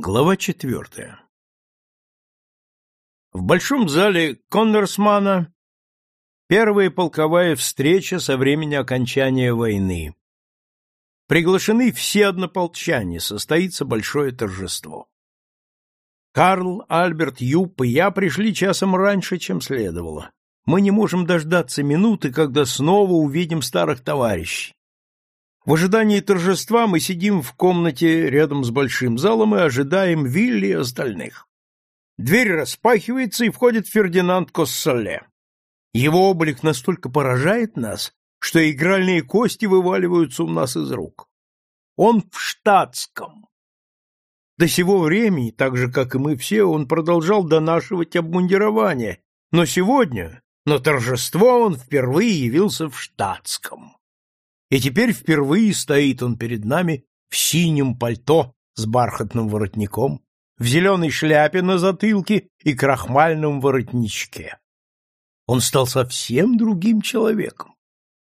Глава четвертая. В большом зале Коннорсмана первая полковая встреча со времени окончания войны. Приглашены все однополчане, состоится большое торжество. Карл, Альберт, Юп и я пришли часом раньше, чем следовало. Мы не можем дождаться минуты, когда снова увидим старых товарищей. В ожидании торжества мы сидим в комнате рядом с большим залом и ожидаем Вилли и остальных. Дверь распахивается, и входит Фердинанд Коссоле. Его облик настолько поражает нас, что игральные кости вываливаются у нас из рук. Он в штатском. До сего времени, так же, как и мы все, он продолжал донашивать обмундирование, но сегодня, на торжество, он впервые явился в штатском. И теперь впервые стоит он перед нами в синем пальто с бархатным воротником, в зеленой шляпе на затылке и крахмальном воротничке. Он стал совсем другим человеком.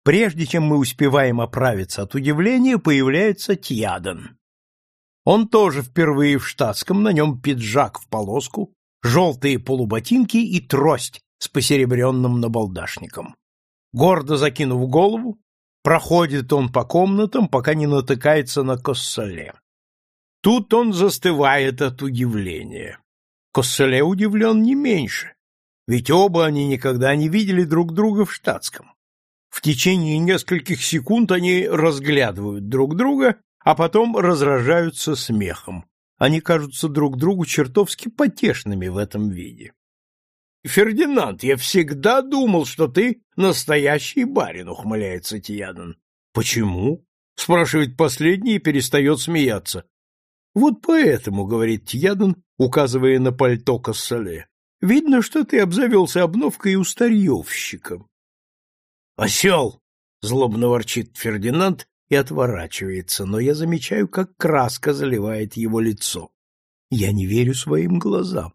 Прежде чем мы успеваем оправиться от удивления, появляется Тьядан. Он тоже впервые в штатском, на нем пиджак в полоску, желтые полуботинки и трость с посеребренным набалдашником. Гордо закинув голову, Проходит он по комнатам, пока не натыкается на Коссоле. Тут он застывает от удивления. Коссоле удивлен не меньше, ведь оба они никогда не видели друг друга в штатском. В течение нескольких секунд они разглядывают друг друга, а потом разражаются смехом. Они кажутся друг другу чертовски потешными в этом виде. Фердинанд, я всегда думал, что ты настоящий барин, ухмыляется Тиядан. Почему? спрашивает последний и перестает смеяться. Вот поэтому, говорит Тиядан, указывая на пальто Кассале. Видно, что ты обзавелся обновкой у старьевщика. Осел! злобно ворчит Фердинанд и отворачивается, но я замечаю, как краска заливает его лицо. Я не верю своим глазам.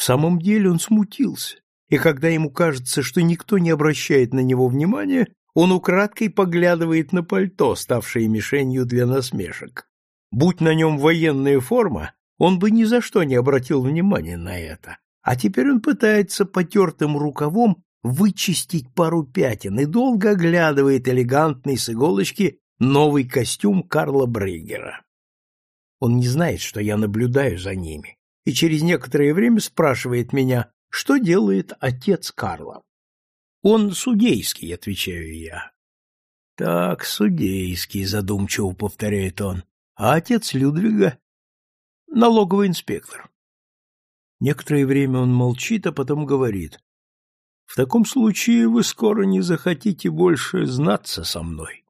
В самом деле он смутился, и когда ему кажется, что никто не обращает на него внимания, он украдкой поглядывает на пальто, ставшее мишенью для насмешек. Будь на нем военная форма, он бы ни за что не обратил внимания на это. А теперь он пытается потертым рукавом вычистить пару пятен и долго оглядывает элегантный с иголочки новый костюм Карла Брейгера. Он не знает, что я наблюдаю за ними и через некоторое время спрашивает меня, что делает отец Карла. Он судейский, отвечаю я. Так, судейский, задумчиво повторяет он. А отец Людвига налоговый инспектор. Некоторое время он молчит, а потом говорит: "В таком случае вы скоро не захотите больше знаться со мной".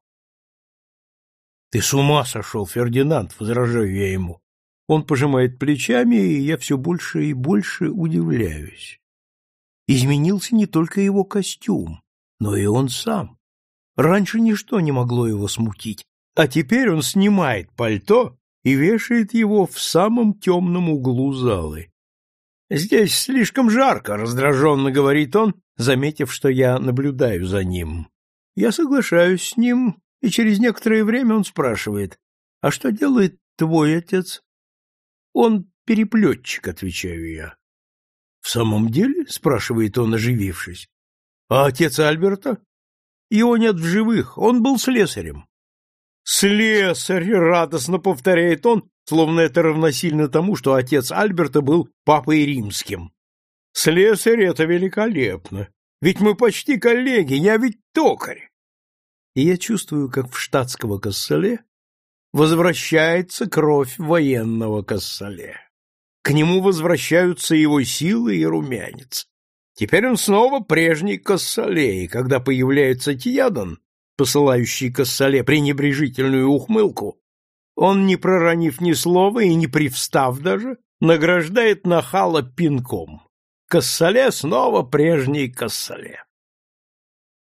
Ты с ума сошел, Фердинанд, возражаю я ему. Он пожимает плечами, и я все больше и больше удивляюсь. Изменился не только его костюм, но и он сам. Раньше ничто не могло его смутить, а теперь он снимает пальто и вешает его в самом темном углу залы. «Здесь слишком жарко», — раздраженно говорит он, заметив, что я наблюдаю за ним. Я соглашаюсь с ним, и через некоторое время он спрашивает, «А что делает твой отец?» Он переплетчик, отвечаю я. В самом деле? спрашивает он, оживившись. А отец Альберта? Его нет в живых, он был слесарем. Слесарь, радостно повторяет он, словно это равносильно тому, что отец Альберта был папой римским. Слесарь — это великолепно. Ведь мы почти коллеги, я ведь токарь. И я чувствую, как в штатского кассале возвращается кровь военного Кассале. К нему возвращаются его силы и румянец. Теперь он снова прежний Кассале, и когда появляется Тиядан, посылающий Кассале пренебрежительную ухмылку, он, не проронив ни слова и не привстав даже, награждает нахала пинком. Кассале снова прежний Кассале.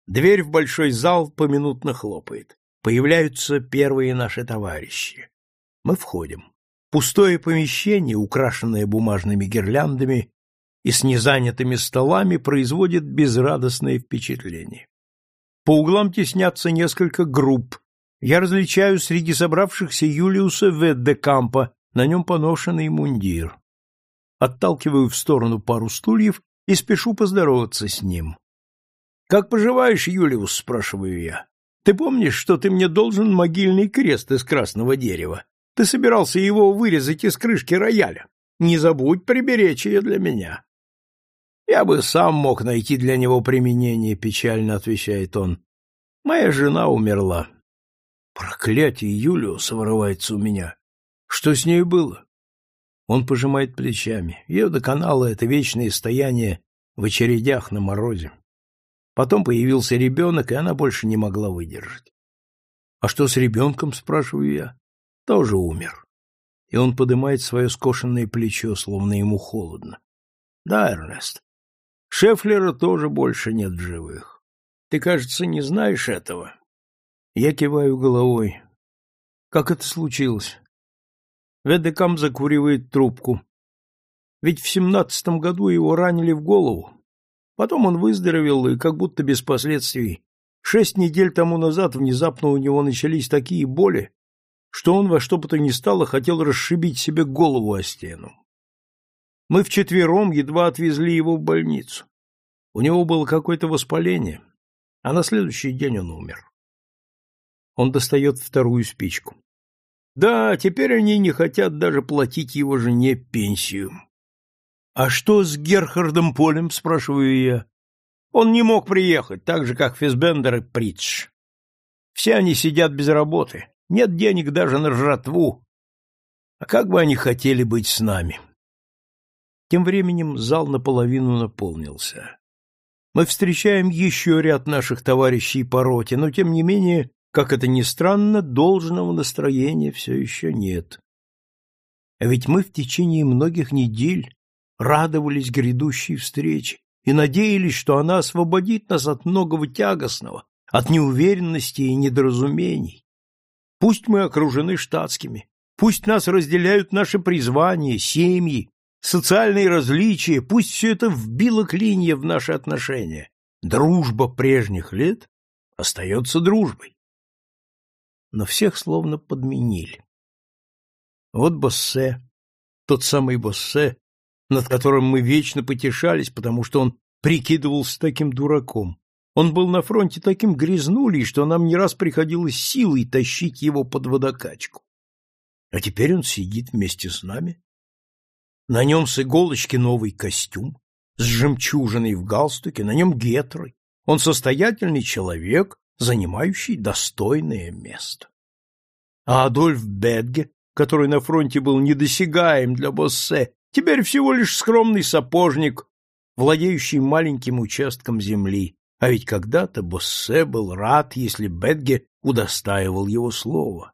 Дверь в большой зал поминутно хлопает. Появляются первые наши товарищи. Мы входим. Пустое помещение, украшенное бумажными гирляндами и с незанятыми столами, производит безрадостное впечатление. По углам теснятся несколько групп. Я различаю среди собравшихся Юлиуса Веддекампа, на нем поношенный мундир. Отталкиваю в сторону пару стульев и спешу поздороваться с ним. «Как поживаешь, Юлиус?» — спрашиваю я. «Ты помнишь, что ты мне должен могильный крест из красного дерева? Ты собирался его вырезать из крышки рояля. Не забудь приберечь ее для меня». «Я бы сам мог найти для него применение», — печально отвечает он. «Моя жена умерла». «Проклятие Юлиуса вырывается у меня. Что с ней было?» Он пожимает плечами. Ее доконало это вечное стояние в очередях на морозе. Потом появился ребенок, и она больше не могла выдержать. — А что с ребенком? — спрашиваю я. — Тоже умер. И он поднимает свое скошенное плечо, словно ему холодно. — Да, Эрнест. Шефлера тоже больше нет в живых. Ты, кажется, не знаешь этого. Я киваю головой. Как это случилось? Ведекам закуривает трубку. Ведь в семнадцатом году его ранили в голову, Потом он выздоровел и как будто без последствий. Шесть недель тому назад внезапно у него начались такие боли, что он во что бы то ни стало хотел расшибить себе голову о стену. Мы вчетвером едва отвезли его в больницу. У него было какое-то воспаление, а на следующий день он умер. Он достает вторую спичку. Да, теперь они не хотят даже платить его жене пенсию. А что с Герхардом Полем, спрашиваю я. Он не мог приехать, так же как Фисбендер и Притш. Все они сидят без работы. Нет денег даже на жратву. А как бы они хотели быть с нами? Тем временем зал наполовину наполнился. Мы встречаем еще ряд наших товарищей по роте, но тем не менее, как это ни странно, должного настроения все еще нет. А ведь мы в течение многих недель радовались грядущей встрече и надеялись, что она освободит нас от многого тягостного, от неуверенности и недоразумений. Пусть мы окружены штатскими, пусть нас разделяют наши призвания, семьи, социальные различия, пусть все это вбило клинья в наши отношения. Дружба прежних лет остается дружбой. Но всех словно подменили. Вот Боссе, тот самый Боссе, над которым мы вечно потешались, потому что он прикидывался таким дураком. Он был на фронте таким грязнулей, что нам не раз приходилось силой тащить его под водокачку. А теперь он сидит вместе с нами. На нем с иголочки новый костюм, с жемчужиной в галстуке, на нем гетры. Он состоятельный человек, занимающий достойное место. А Адольф Бедге, который на фронте был недосягаем для Боссе Теперь всего лишь скромный сапожник, владеющий маленьким участком земли, а ведь когда-то Боссе был рад, если Бетге удостаивал его слова.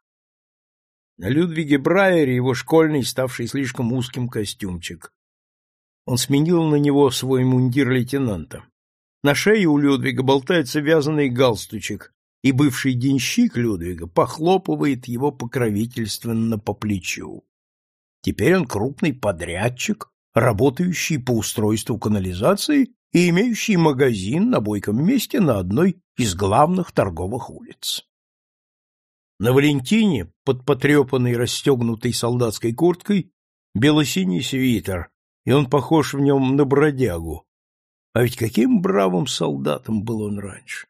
На Людвиге Брайере его школьный, ставший слишком узким костюмчик. Он сменил на него свой мундир лейтенанта. На шее у Людвига болтается вязаный галстучек, и бывший денщик Людвига похлопывает его покровительственно по плечу. Теперь он крупный подрядчик, работающий по устройству канализации и имеющий магазин на бойком месте на одной из главных торговых улиц. На Валентине, под потрепанной расстегнутой солдатской курткой, белосиний свитер, и он похож в нем на бродягу. А ведь каким бравым солдатом был он раньше!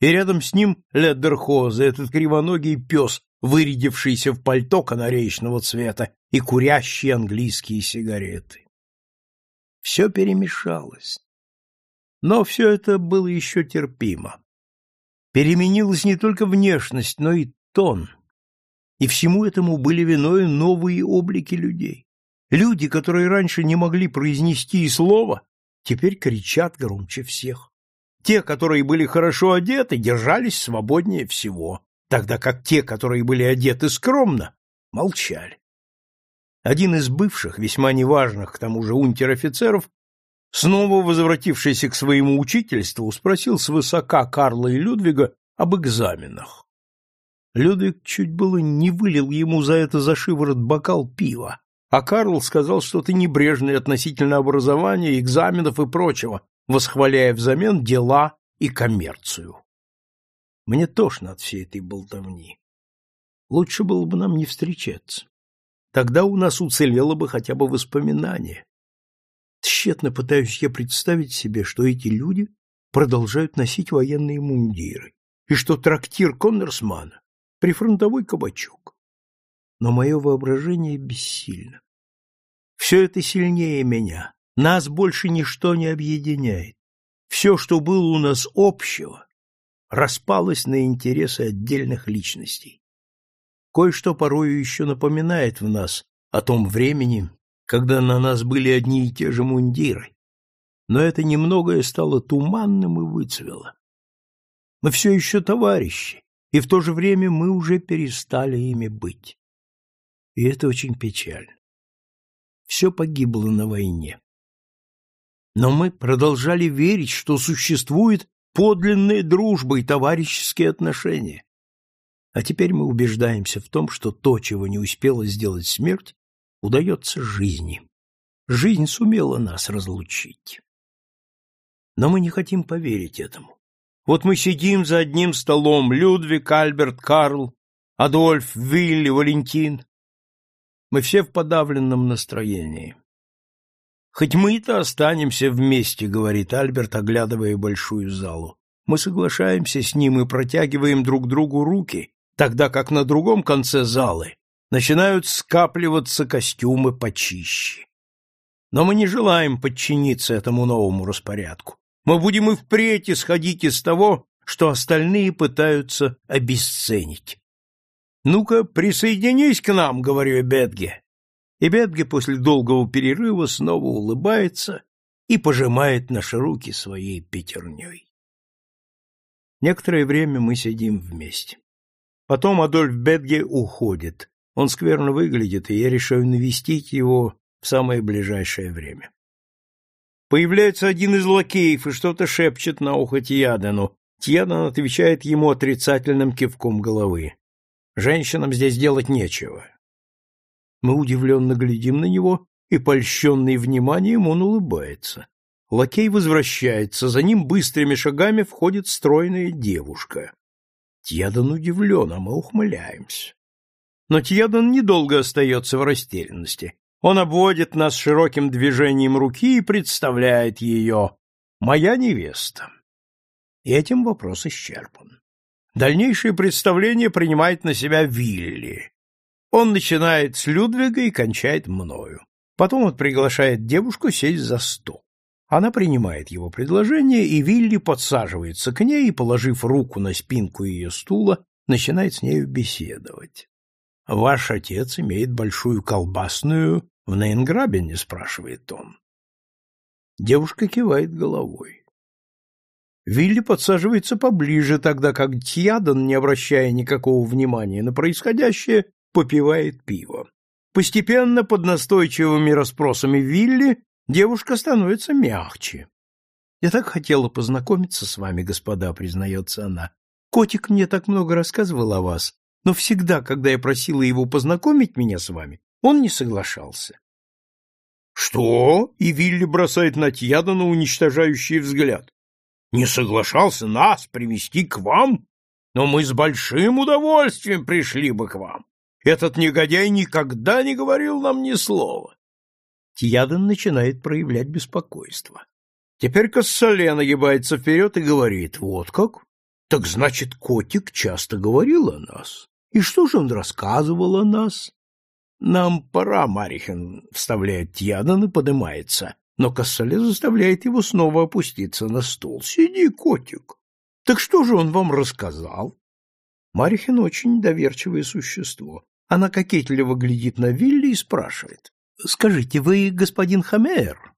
И рядом с ним Леддерхоза, этот кривоногий пес вырядившийся в пальто канареечного цвета и курящий английские сигареты. Все перемешалось. Но все это было еще терпимо. Переменилась не только внешность, но и тон. И всему этому были виной новые облики людей. Люди, которые раньше не могли произнести и слова, теперь кричат громче всех. Те, которые были хорошо одеты, держались свободнее всего тогда как те, которые были одеты скромно, молчали. Один из бывших, весьма неважных к тому же унтер-офицеров, снова возвратившийся к своему учительству, спросил свысока Карла и Людвига об экзаменах. Людвиг чуть было не вылил ему за это за шиворот бокал пива, а Карл сказал что-то небрежное относительно образования, экзаменов и прочего, восхваляя взамен дела и коммерцию. Мне тошно от всей этой болтовни. Лучше было бы нам не встречаться. Тогда у нас уцелело бы хотя бы воспоминание. Тщетно пытаюсь я представить себе, что эти люди продолжают носить военные мундиры, и что трактир Коннорсмана — прифронтовой кабачок. Но мое воображение бессильно. Все это сильнее меня, нас больше ничто не объединяет. Все, что было у нас общего, распалось на интересы отдельных личностей. Кое-что порою еще напоминает в нас о том времени, когда на нас были одни и те же мундиры, но это немногое стало туманным и выцвело. Мы все еще товарищи, и в то же время мы уже перестали ими быть. И это очень печально. Все погибло на войне. Но мы продолжали верить, что существует подлинная дружба и товарищеские отношения. А теперь мы убеждаемся в том, что то, чего не успела сделать смерть, удается жизни. Жизнь сумела нас разлучить. Но мы не хотим поверить этому. Вот мы сидим за одним столом, Людвиг, Альберт, Карл, Адольф, Вилли, Валентин. Мы все в подавленном настроении. Хоть мы-то останемся вместе, говорит Альберт, оглядывая большую залу. Мы соглашаемся с ним и протягиваем друг другу руки, тогда как на другом конце залы начинают скапливаться костюмы почище. Но мы не желаем подчиниться этому новому распорядку. Мы будем и впредь исходить из того, что остальные пытаются обесценить. «Ну-ка, присоединись к нам», — говорю Бетге. И Бетге после долгого перерыва снова улыбается и пожимает наши руки своей пятерней. Некоторое время мы сидим вместе. Потом Адольф Бетге уходит. Он скверно выглядит, и я решаю навестить его в самое ближайшее время. Появляется один из лакеев и что-то шепчет на ухо Тьядену. Тьяден отвечает ему отрицательным кивком головы. Женщинам здесь делать нечего. Мы удивленно глядим на него, и, польщенный вниманием, он улыбается. Лакей возвращается, за ним быстрыми шагами входит стройная девушка. Тьядан удивлен, а мы ухмыляемся. Но Тьядан недолго остается в растерянности. Он обводит нас широким движением руки и представляет ее. «Моя невеста». И этим вопрос исчерпан. Дальнейшее представление принимает на себя Вилли. Он начинает с Людвига и кончает мною. Потом он приглашает девушку сесть за стол. Она принимает его предложение, и Вилли подсаживается к ней положив руку на спинку ее стула, начинает с нею беседовать. Ваш отец имеет большую колбасную в Нейнграбене, спрашивает он. Девушка кивает головой. Вилли подсаживается поближе, тогда как Тьядан, не обращая никакого внимания на происходящее, попивает пиво. Постепенно, под настойчивыми расспросами Вилли, девушка становится мягче. «Я так хотела познакомиться с вами, господа», — признается она. «Котик мне так много рассказывал о вас, но всегда, когда я просила его познакомить меня с вами, он не соглашался. «Что?» — и Вилли бросает на Тьядана уничтожающий взгляд. «Не соглашался нас привести к вам? Но мы с большим удовольствием пришли бы к вам. Этот негодяй никогда не говорил нам ни слова». Тьядан начинает проявлять беспокойство. Теперь Кассале нагибается вперед и говорит, «Вот как? Так значит, котик часто говорил о нас. И что же он рассказывал о нас? Нам пора, Марихин, вставляет Тьядан и поднимается, но Кассале заставляет его снова опуститься на стул. Сиди, котик. Так что же он вам рассказал? Марихин очень доверчивое существо. Она кокетливо глядит на Вилли и спрашивает. — Скажите, вы господин Хамер?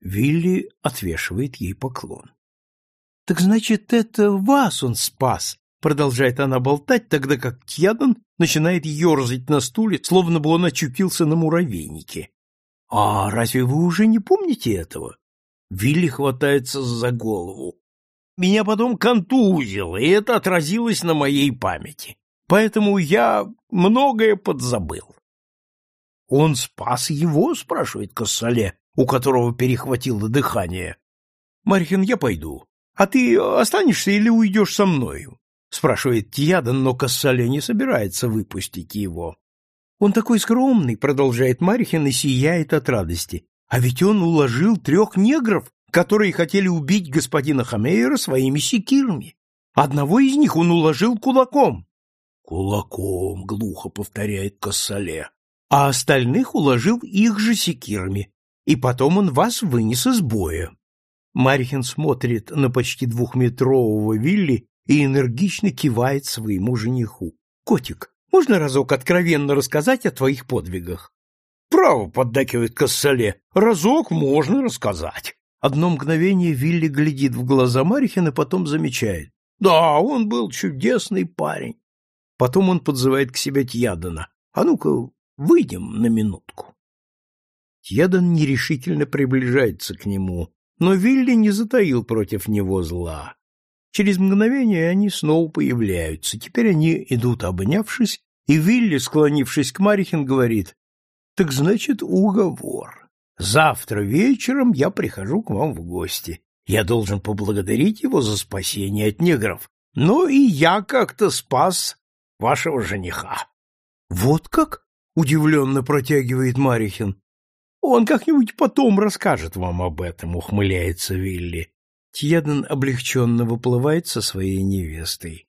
Вилли отвешивает ей поклон. — Так значит, это вас он спас, Продолжает она болтать, тогда как Тьядан начинает ерзать на стуле, словно бы он очутился на муравейнике. — А разве вы уже не помните этого? Вилли хватается за голову. Меня потом контузило, и это отразилось на моей памяти. Поэтому я многое подзабыл. — Он спас его? — спрашивает Кассале, у которого перехватило дыхание. — Мархин, я пойду. А ты останешься или уйдешь со мною? спрашивает Тьядан, но Кассале не собирается выпустить его. Он такой скромный, продолжает Марихин и сияет от радости. А ведь он уложил трех негров, которые хотели убить господина Хамейера своими секирами. Одного из них он уложил кулаком. Кулаком, глухо повторяет Кассале. А остальных уложил их же секирами. И потом он вас вынес из боя. Марихин смотрит на почти двухметрового Вилли и энергично кивает своему жениху. «Котик, можно разок откровенно рассказать о твоих подвигах?» «Право», — поддакивает Кассале, — «разок можно рассказать». Одно мгновение Вилли глядит в глаза Марихина, потом замечает. «Да, он был чудесный парень». Потом он подзывает к себе Тьядана. «А ну-ка, выйдем на минутку». Тьядан нерешительно приближается к нему, но Вилли не затаил против него зла. Через мгновение они снова появляются. Теперь они идут обнявшись, и Вилли, склонившись к Марихин, говорит, «Так значит, уговор. Завтра вечером я прихожу к вам в гости. Я должен поблагодарить его за спасение от негров. Но и я как-то спас вашего жениха». «Вот как?» — удивленно протягивает Марихин. «Он как-нибудь потом расскажет вам об этом», — ухмыляется Вилли. Тьеден облегченно выплывает со своей невестой.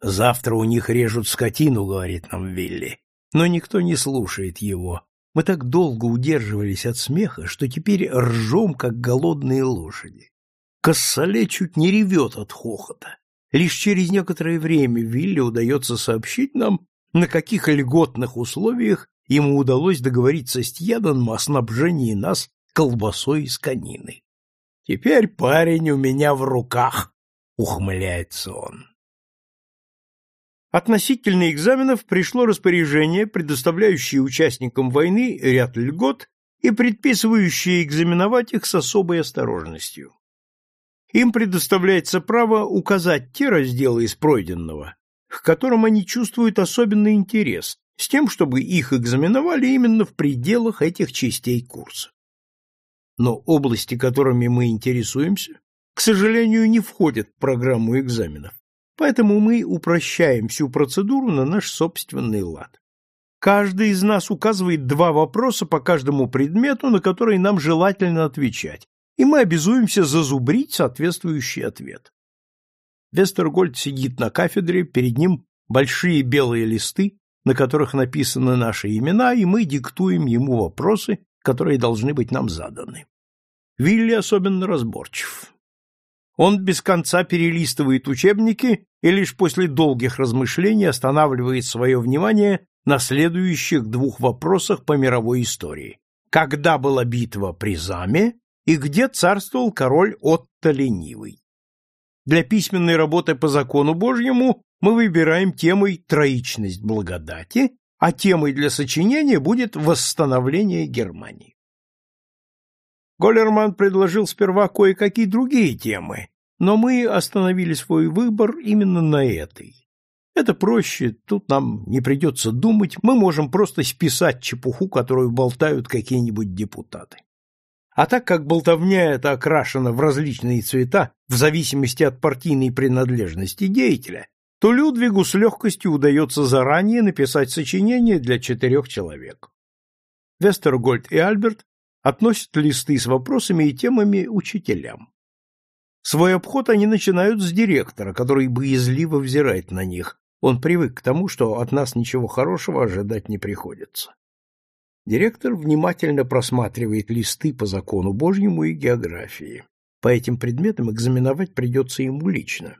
«Завтра у них режут скотину», — говорит нам Вилли. Но никто не слушает его. Мы так долго удерживались от смеха, что теперь ржем, как голодные лошади. Кассале чуть не ревет от хохота. Лишь через некоторое время Вилли удается сообщить нам, на каких льготных условиях ему удалось договориться с Тьеданом о снабжении нас колбасой из конины. Теперь парень у меня в руках, ухмыляется он. Относительно экзаменов пришло распоряжение, предоставляющее участникам войны ряд льгот и предписывающее экзаменовать их с особой осторожностью. Им предоставляется право указать те разделы из пройденного, к которым они чувствуют особенный интерес, с тем, чтобы их экзаменовали именно в пределах этих частей курса но области, которыми мы интересуемся, к сожалению, не входят в программу экзаменов, поэтому мы упрощаем всю процедуру на наш собственный лад. Каждый из нас указывает два вопроса по каждому предмету, на которые нам желательно отвечать, и мы обязуемся зазубрить соответствующий ответ. Вестергольд сидит на кафедре, перед ним большие белые листы, на которых написаны наши имена, и мы диктуем ему вопросы, которые должны быть нам заданы. Вилли особенно разборчив. Он без конца перелистывает учебники и лишь после долгих размышлений останавливает свое внимание на следующих двух вопросах по мировой истории. Когда была битва при Заме и где царствовал король Отто Ленивый? Для письменной работы по закону Божьему мы выбираем темой «Троичность благодати», а темой для сочинения будет «Восстановление Германии». Голлерман предложил сперва кое-какие другие темы, но мы остановили свой выбор именно на этой. Это проще, тут нам не придется думать, мы можем просто списать чепуху, которую болтают какие-нибудь депутаты. А так как болтовня эта окрашена в различные цвета в зависимости от партийной принадлежности деятеля, то Людвигу с легкостью удается заранее написать сочинение для четырех человек. Вестергольд и Альберт относят листы с вопросами и темами учителям. Свой обход они начинают с директора, который боязливо взирает на них. Он привык к тому, что от нас ничего хорошего ожидать не приходится. Директор внимательно просматривает листы по закону Божьему и географии. По этим предметам экзаменовать придется ему лично.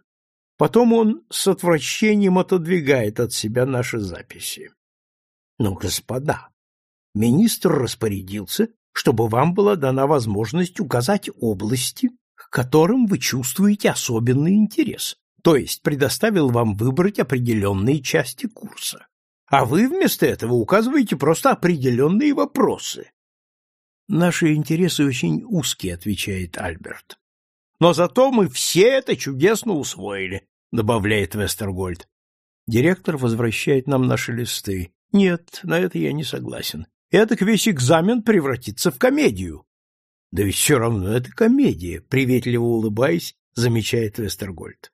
Потом он с отвращением отодвигает от себя наши записи. Ну, господа, министр распорядился, чтобы вам была дана возможность указать области, к которым вы чувствуете особенный интерес, то есть предоставил вам выбрать определенные части курса. А вы вместо этого указываете просто определенные вопросы. Наши интересы очень узкие, отвечает Альберт. Но зато мы все это чудесно усвоили, добавляет Вестергольд. Директор возвращает нам наши листы. Нет, на это я не согласен. Эдак весь экзамен превратится в комедию. Да ведь все равно это комедия, приветливо улыбаясь, замечает Вестергольд.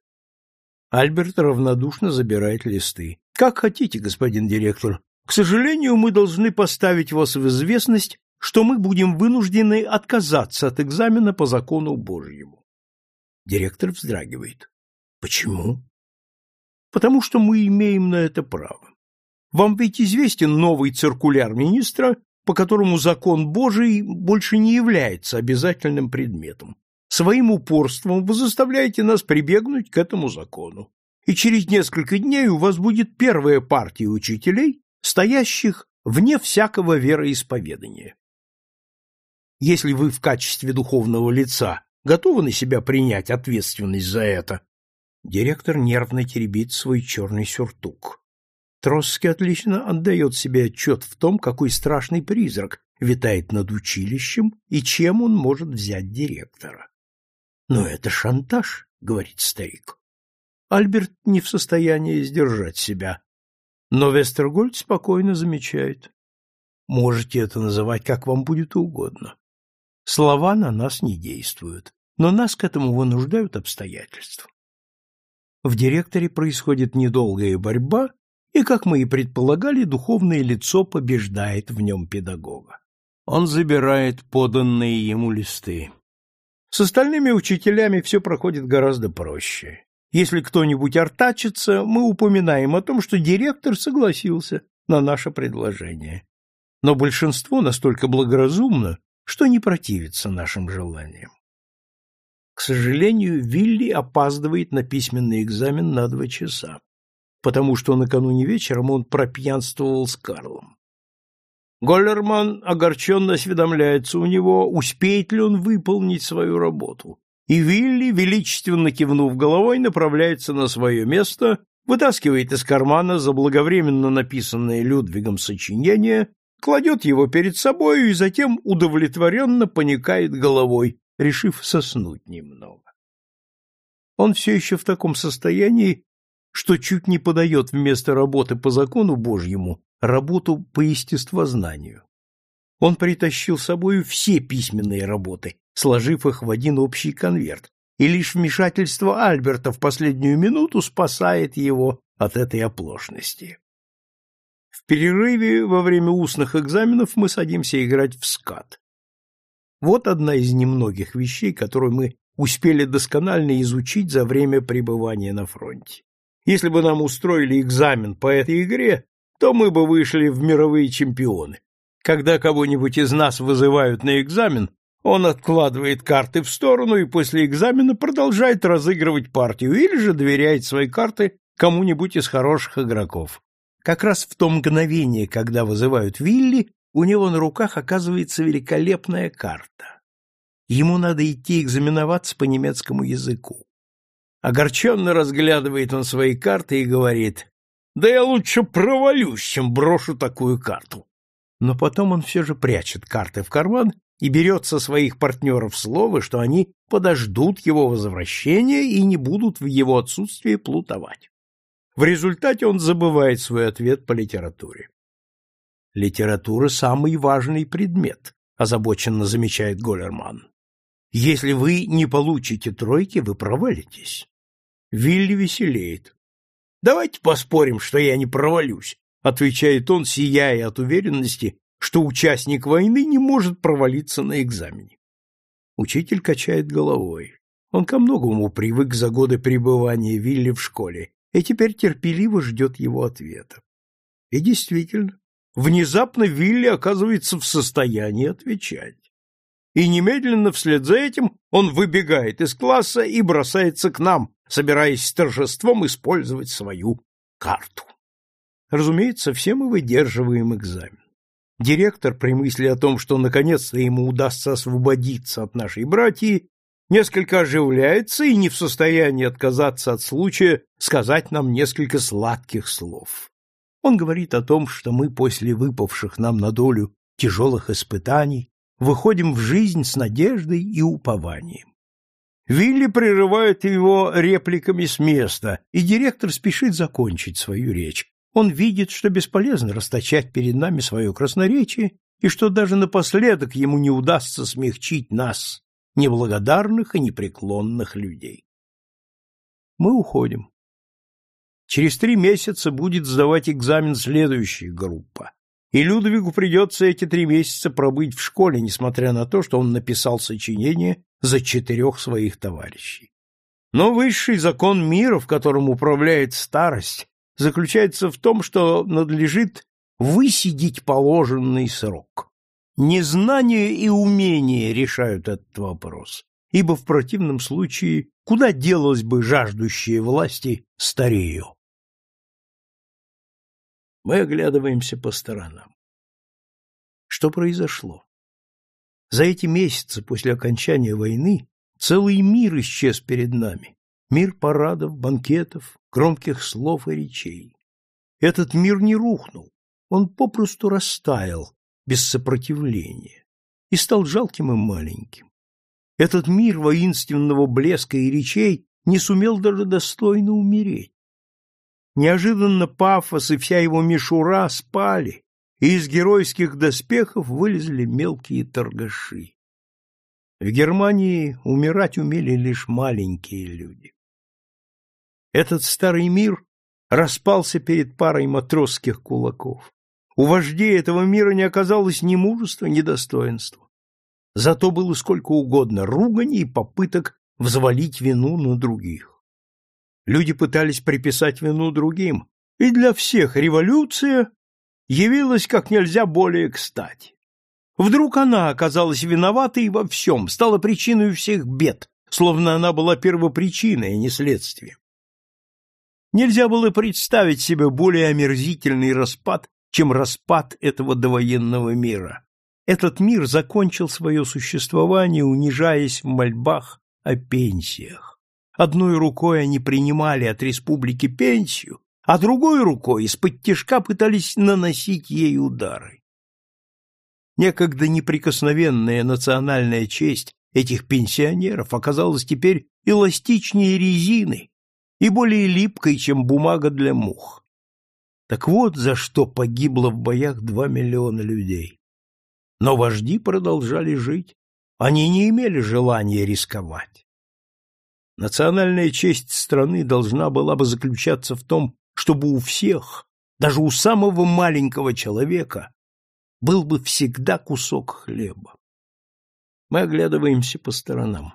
Альберт равнодушно забирает листы. Как хотите, господин директор. К сожалению, мы должны поставить вас в известность, что мы будем вынуждены отказаться от экзамена по закону Божьему. Директор вздрагивает. Почему? Потому что мы имеем на это право. Вам ведь известен новый циркуляр министра, по которому закон Божий больше не является обязательным предметом. Своим упорством вы заставляете нас прибегнуть к этому закону. И через несколько дней у вас будет первая партия учителей, стоящих вне всякого вероисповедания. Если вы в качестве духовного лица готовы на себя принять ответственность за это, директор нервно теребит свой черный сюртук. Троцкий отлично отдает себе отчет в том, какой страшный призрак витает над училищем и чем он может взять директора. Но это шантаж, говорит старик. Альберт не в состоянии сдержать себя. Но Вестергольд спокойно замечает. Можете это называть как вам будет угодно. Слова на нас не действуют, но нас к этому вынуждают обстоятельства. В директоре происходит недолгая борьба, и, как мы и предполагали, духовное лицо побеждает в нем педагога. Он забирает поданные ему листы. С остальными учителями все проходит гораздо проще. Если кто-нибудь артачится, мы упоминаем о том, что директор согласился на наше предложение. Но большинство настолько благоразумно, что не противится нашим желаниям. К сожалению, Вилли опаздывает на письменный экзамен на два часа, потому что накануне вечером он пропьянствовал с Карлом. Голлерман огорченно осведомляется у него, успеет ли он выполнить свою работу, и Вилли, величественно кивнув головой, направляется на свое место, вытаскивает из кармана заблаговременно написанное Людвигом сочинение, кладет его перед собой и затем удовлетворенно поникает головой, решив соснуть немного. Он все еще в таком состоянии, что чуть не подает вместо работы по закону Божьему работу по естествознанию. Он притащил с собой все письменные работы, сложив их в один общий конверт, и лишь вмешательство Альберта в последнюю минуту спасает его от этой оплошности. В перерыве во время устных экзаменов мы садимся играть в скат. Вот одна из немногих вещей, которую мы успели досконально изучить за время пребывания на фронте. Если бы нам устроили экзамен по этой игре, то мы бы вышли в мировые чемпионы. Когда кого-нибудь из нас вызывают на экзамен, он откладывает карты в сторону и после экзамена продолжает разыгрывать партию или же доверяет свои карты кому-нибудь из хороших игроков. Как раз в то мгновение, когда вызывают Вилли, у него на руках оказывается великолепная карта. Ему надо идти экзаменоваться по немецкому языку. Огорченно разглядывает он свои карты и говорит, «Да я лучше провалюсь, чем брошу такую карту». Но потом он все же прячет карты в карман и берет со своих партнеров слово, что они подождут его возвращения и не будут в его отсутствие плутовать. В результате он забывает свой ответ по литературе. Литература – самый важный предмет, озабоченно замечает Голлерман. Если вы не получите тройки, вы провалитесь. Вилли веселеет. Давайте поспорим, что я не провалюсь, отвечает он, сияя от уверенности, что участник войны не может провалиться на экзамене. Учитель качает головой. Он ко многому привык за годы пребывания Вилли в школе и теперь терпеливо ждет его ответа. И действительно, внезапно Вилли оказывается в состоянии отвечать. И немедленно вслед за этим он выбегает из класса и бросается к нам, собираясь с торжеством использовать свою карту. Разумеется, все мы выдерживаем экзамен. Директор при мысли о том, что наконец-то ему удастся освободиться от нашей братьи, несколько оживляется и не в состоянии отказаться от случая сказать нам несколько сладких слов. Он говорит о том, что мы после выпавших нам на долю тяжелых испытаний выходим в жизнь с надеждой и упованием. Вилли прерывает его репликами с места, и директор спешит закончить свою речь. Он видит, что бесполезно расточать перед нами свое красноречие, и что даже напоследок ему не удастся смягчить нас, неблагодарных и непреклонных людей. Мы уходим. Через три месяца будет сдавать экзамен следующая группа. И Людвигу придется эти три месяца пробыть в школе, несмотря на то, что он написал сочинение за четырех своих товарищей. Но высший закон мира, в котором управляет старость, заключается в том, что надлежит высидеть положенный срок. Незнание и умение решают этот вопрос, ибо в противном случае куда делось бы жаждущие власти старею? Мы оглядываемся по сторонам. Что произошло? За эти месяцы после окончания войны целый мир исчез перед нами. Мир парадов, банкетов, громких слов и речей. Этот мир не рухнул, он попросту растаял, без сопротивления, и стал жалким и маленьким. Этот мир воинственного блеска и речей не сумел даже достойно умереть. Неожиданно пафос и вся его мишура спали, и из геройских доспехов вылезли мелкие торгаши. В Германии умирать умели лишь маленькие люди. Этот старый мир распался перед парой матросских кулаков. У вождей этого мира не оказалось ни мужества, ни достоинства. Зато было сколько угодно руганий и попыток взвалить вину на других. Люди пытались приписать вину другим, и для всех революция явилась как нельзя более кстати. Вдруг она оказалась виноватой во всем, стала причиной всех бед, словно она была первопричиной, а не следствием. Нельзя было представить себе более омерзительный распад, чем распад этого довоенного мира. Этот мир закончил свое существование, унижаясь в мольбах о пенсиях. Одной рукой они принимали от республики пенсию, а другой рукой из-под тишка пытались наносить ей удары. Некогда неприкосновенная национальная честь этих пенсионеров оказалась теперь эластичнее резины и более липкой, чем бумага для мух. Так вот, за что погибло в боях два миллиона людей. Но вожди продолжали жить. Они не имели желания рисковать. Национальная честь страны должна была бы заключаться в том, чтобы у всех, даже у самого маленького человека, был бы всегда кусок хлеба. Мы оглядываемся по сторонам.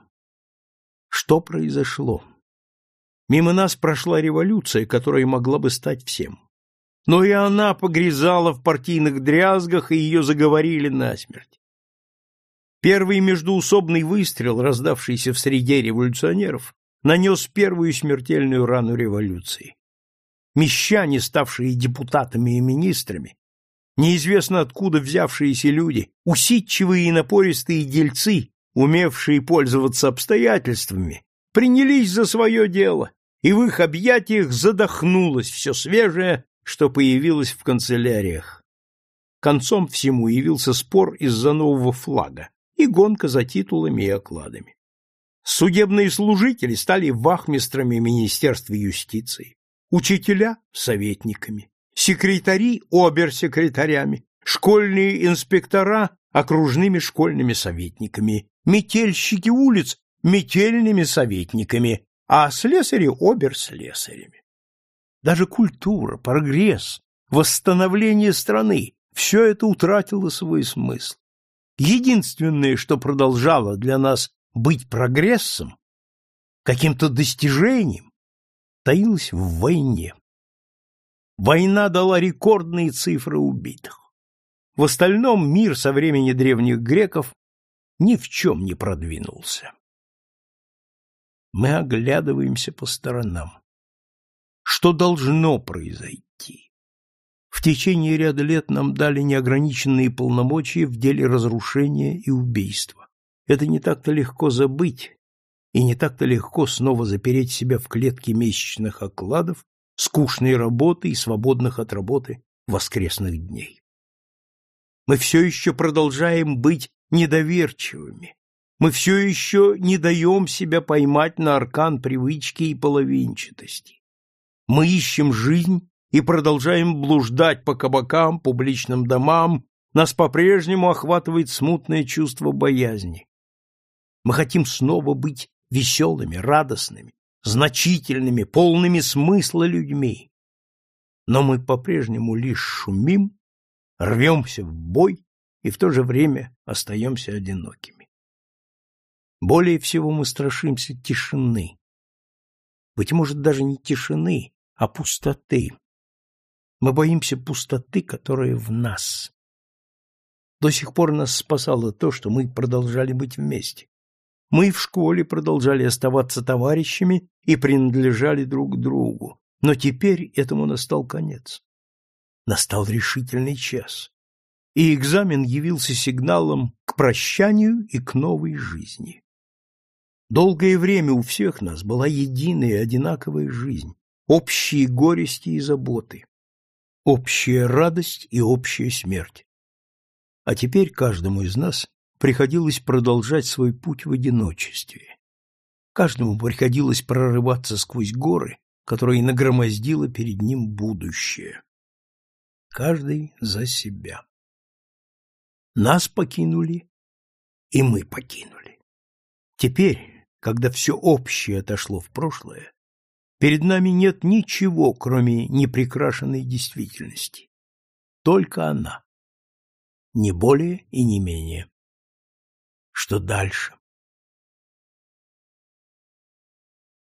Что произошло? Мимо нас прошла революция, которая могла бы стать всем. Но и она погрязала в партийных дрязгах, и ее заговорили насмерть. Первый междуусобный выстрел, раздавшийся в среде революционеров, нанес первую смертельную рану революции. Мещане, ставшие депутатами и министрами, неизвестно откуда взявшиеся люди, усидчивые и напористые дельцы, умевшие пользоваться обстоятельствами, принялись за свое дело, и в их объятиях задохнулось все свежее, что появилось в канцеляриях. Концом всему явился спор из-за нового флага, и гонка за титулами и окладами. Судебные служители стали вахмистрами Министерства юстиции, учителя – советниками, секретари – оберсекретарями, школьные инспектора – окружными школьными советниками, метельщики улиц – метельными советниками, а слесари – оберслесарями. Даже культура, прогресс, восстановление страны – все это утратило свой смысл. Единственное, что продолжало для нас быть прогрессом, каким-то достижением, таилось в войне. Война дала рекордные цифры убитых. В остальном мир со времени древних греков ни в чем не продвинулся. Мы оглядываемся по сторонам. Что должно произойти? В течение ряда лет нам дали неограниченные полномочия в деле разрушения и убийства. Это не так-то легко забыть, и не так-то легко снова запереть себя в клетке месячных окладов, скучной работы и свободных от работы воскресных дней. Мы все еще продолжаем быть недоверчивыми. Мы все еще не даем себя поймать на аркан привычки и половинчатости. Мы ищем жизнь и продолжаем блуждать по кабакам, публичным домам, нас по-прежнему охватывает смутное чувство боязни. Мы хотим снова быть веселыми, радостными, значительными, полными смысла людьми. Но мы по-прежнему лишь шумим, рвемся в бой и в то же время остаемся одинокими. Более всего мы страшимся тишины. Быть может, даже не тишины, а пустоты. Мы боимся пустоты, которая в нас. До сих пор нас спасало то, что мы продолжали быть вместе. Мы в школе продолжали оставаться товарищами и принадлежали друг другу. Но теперь этому настал конец. Настал решительный час. И экзамен явился сигналом к прощанию и к новой жизни. Долгое время у всех нас была единая одинаковая жизнь, общие горести и заботы, общая радость и общая смерть. А теперь каждому из нас приходилось продолжать свой путь в одиночестве. Каждому приходилось прорываться сквозь горы, которые нагромоздило перед ним будущее. Каждый за себя. Нас покинули, и мы покинули. Теперь, когда все общее отошло в прошлое, перед нами нет ничего, кроме непрекрашенной действительности. Только она. Не более и не менее. Что дальше?